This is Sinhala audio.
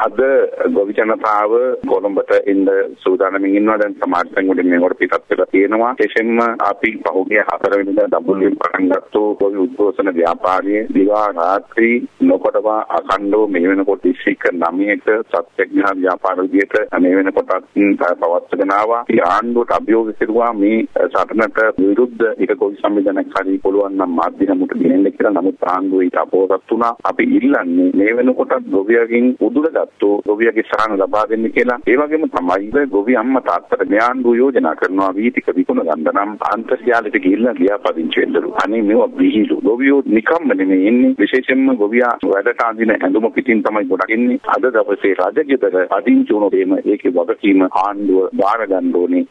අද ගොවි ජනතාව කොළඹට එන්න සූදානමින් ඉන්නවා දැන් සමාජ සංගුණෙන් මේකට පිටත් වෙලා තියෙනවා විශේෂයෙන්ම අපි පහුගිය හතර වෙනිදා දඹුල්ලෙන් පටන් ගත්තු ගොවි උද්ඝෝෂණ ව්‍යාපාරයේ දිවා රාත්‍රී නොකොටවා අඛණ්ඩව මේ වෙනකොට දිස්ත්‍රික්ක 9ක සත්‍යඥා ව්‍යාපාර විදියට මේ වෙනකොටත් පවත්වගෙන ආවා. ඒ ආණ්ඩුවට අභියෝග කෙරුවා මේ සටනට විරුද්ධ එක ගොවි සංවිධානයක් හරි පුළුවන් නම් මාධ්‍යමකට ගෙනෙන්න කියලා. නමුත් ආණ්ඩුව ඊට අපෝසත් වුණා. අපි ඉල්ලන්නේ මේ වෙනකොටත් ගොවියගෙන් උදුරගත්තු ගොවියගේ සහන ලබා දෙන්න කියලා. ඒ වගේම තමයි ගොවි අම්මා තාත්තට ඥාන්දු යෝජනා කරනවා වීතික විකුණ ගන්න නම් අන්තර්ජාලයට ගිහිල්ලා ලියාපදිංචි වෙන්නලු. අනේ මේවා විහිළු. ගොවියෝ නිකම්ම නෙමෙයි ඉන්නේ. විශේෂයෙන්ම ගොවියා වැඩට අඳින ඇඳුම පිටින් තමයි ගොඩක් ඉන්නේ. අද දවසේ රජගෙදර පදිංචි වුණොත් ඒකේ වගකීම ආණ්ඩුව බාර ගන්න ඕනේ.